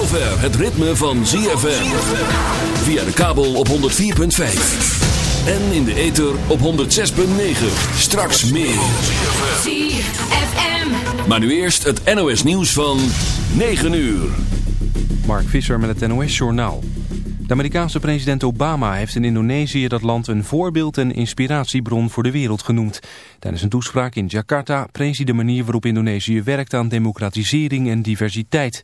zover het ritme van ZFM. Via de kabel op 104.5. En in de ether op 106.9. Straks meer. ZFM. Maar nu eerst het NOS nieuws van 9 uur. Mark Visser met het NOS Journaal. De Amerikaanse president Obama heeft in Indonesië dat land een voorbeeld en inspiratiebron voor de wereld genoemd. Tijdens een toespraak in Jakarta prees hij de manier waarop Indonesië werkt aan democratisering en diversiteit.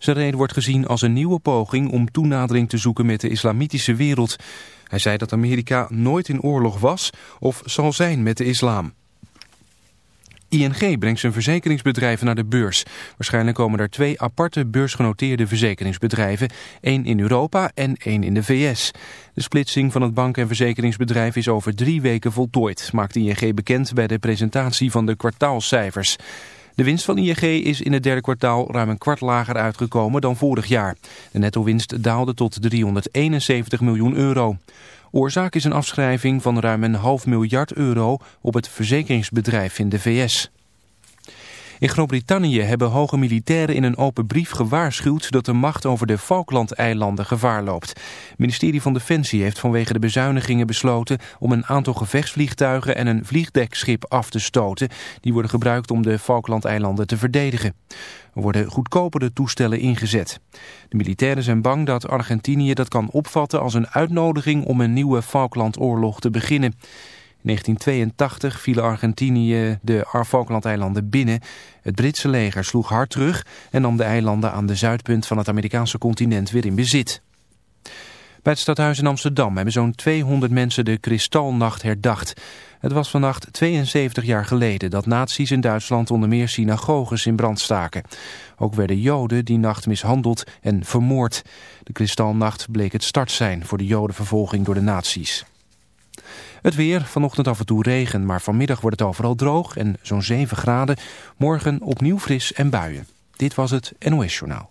Zijn reden wordt gezien als een nieuwe poging om toenadering te zoeken met de islamitische wereld. Hij zei dat Amerika nooit in oorlog was of zal zijn met de islam. ING brengt zijn verzekeringsbedrijven naar de beurs. Waarschijnlijk komen er twee aparte beursgenoteerde verzekeringsbedrijven. één in Europa en één in de VS. De splitsing van het bank- en verzekeringsbedrijf is over drie weken voltooid, maakt ING bekend bij de presentatie van de kwartaalcijfers. De winst van ING is in het derde kwartaal ruim een kwart lager uitgekomen dan vorig jaar. De netto-winst daalde tot 371 miljoen euro. Oorzaak is een afschrijving van ruim een half miljard euro op het verzekeringsbedrijf in de VS. In Groot-Brittannië hebben hoge militairen in een open brief gewaarschuwd dat de macht over de Falklandeilanden gevaar loopt. Het ministerie van Defensie heeft vanwege de bezuinigingen besloten om een aantal gevechtsvliegtuigen en een vliegdekschip af te stoten. Die worden gebruikt om de Falklandeilanden te verdedigen. Er worden goedkopere toestellen ingezet. De militairen zijn bang dat Argentinië dat kan opvatten als een uitnodiging om een nieuwe Falklandoorlog te beginnen. In 1982 vielen Argentinië de Falklandeilanden binnen. Het Britse leger sloeg hard terug en nam de eilanden aan de zuidpunt van het Amerikaanse continent weer in bezit. Bij het stadhuis in Amsterdam hebben zo'n 200 mensen de Kristalnacht herdacht. Het was vannacht 72 jaar geleden dat nazi's in Duitsland onder meer synagoges in brand staken. Ook werden joden die nacht mishandeld en vermoord. De Kristalnacht bleek het start zijn voor de jodenvervolging door de nazi's. Het weer, vanochtend af en toe regen, maar vanmiddag wordt het overal droog en zo'n 7 graden. Morgen opnieuw fris en buien. Dit was het NOS Journaal.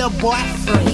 regular boyfriend.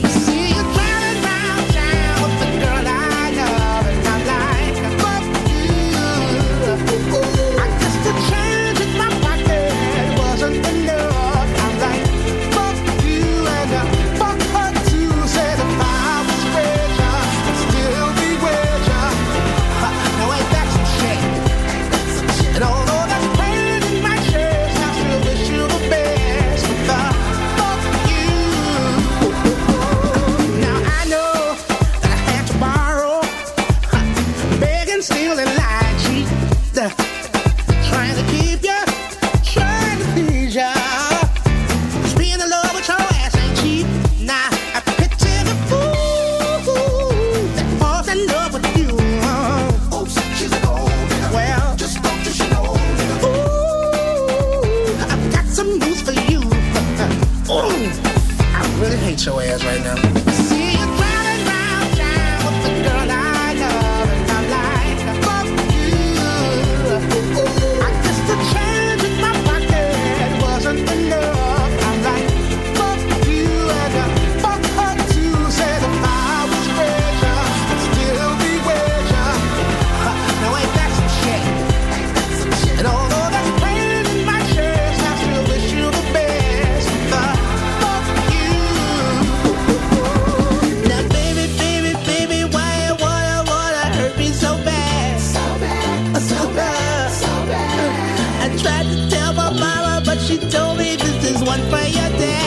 For your dad.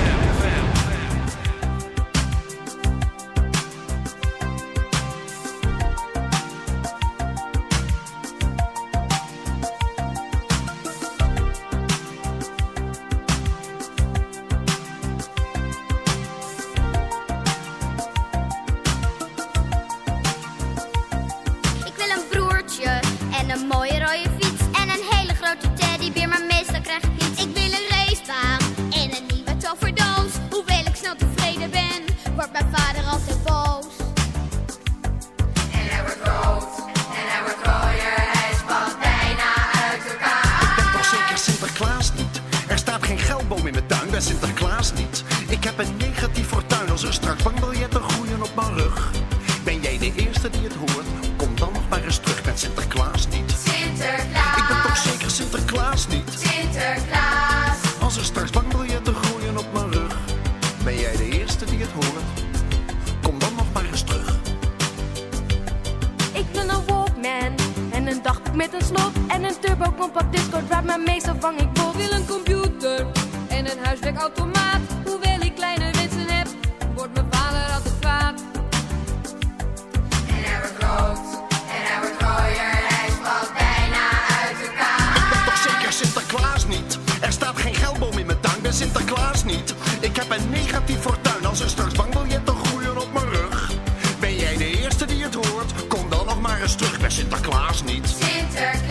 geldboom in mijn tuin, ben Sinterklaas niet. Ik heb een negatief fortuin, als er straks bankbiljetten groeien op mijn rug. Ben jij de eerste die het hoort? Kom dan nog maar eens terug, ben Sinterklaas niet. Sinterklaas.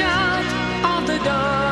out of the dark.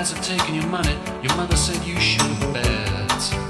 guys have taken your money. Your mother said you should have bet.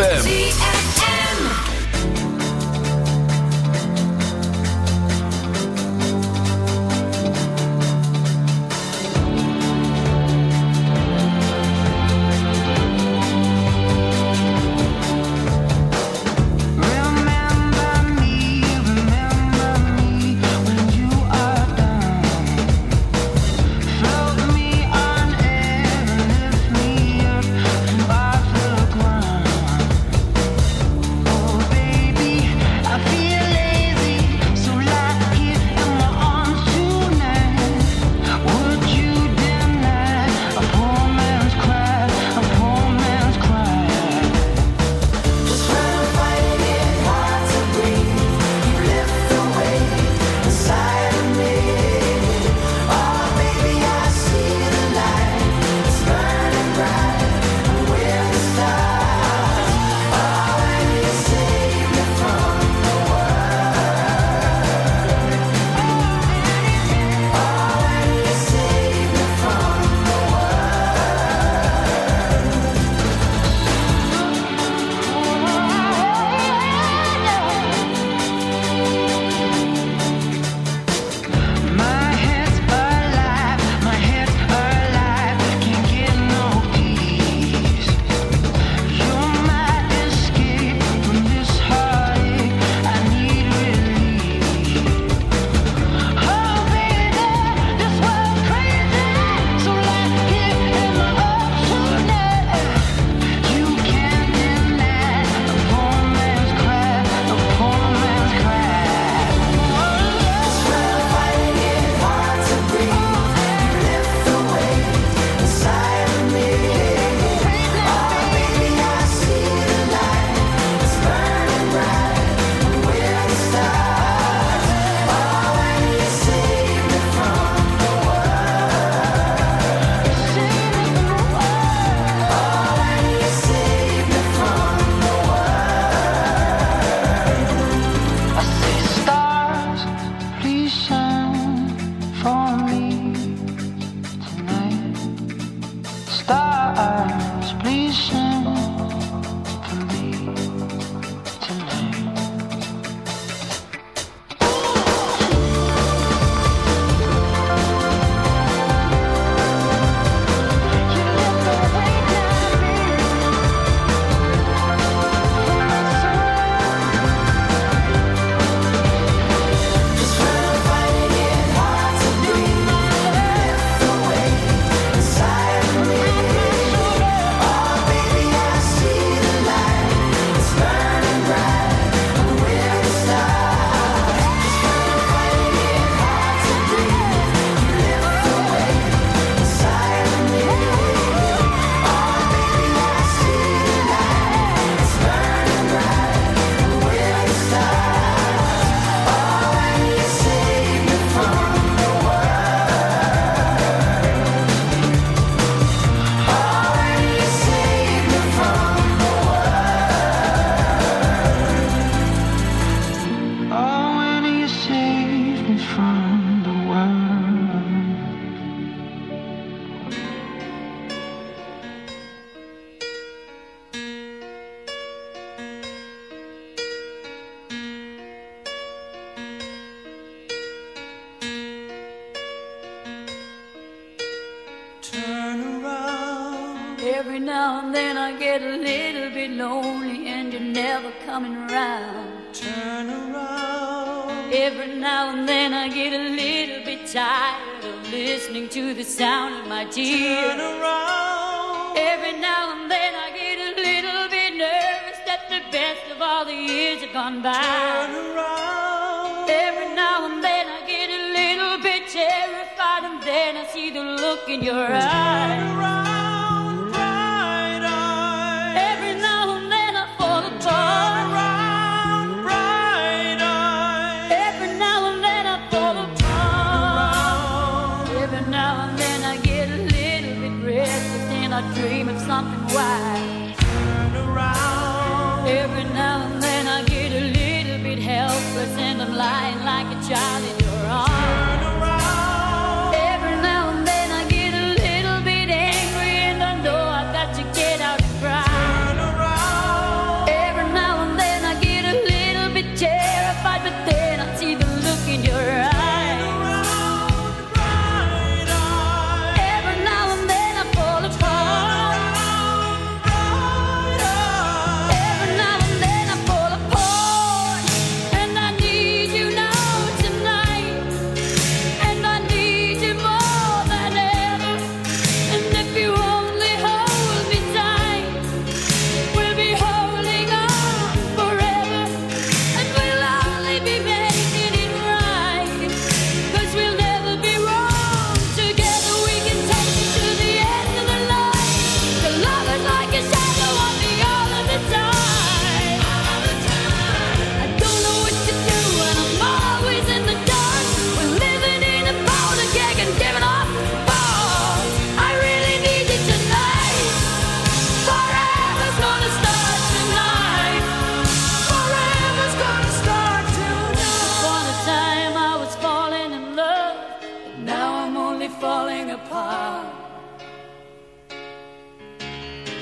ZFM. fly. and I see the look in your eyes.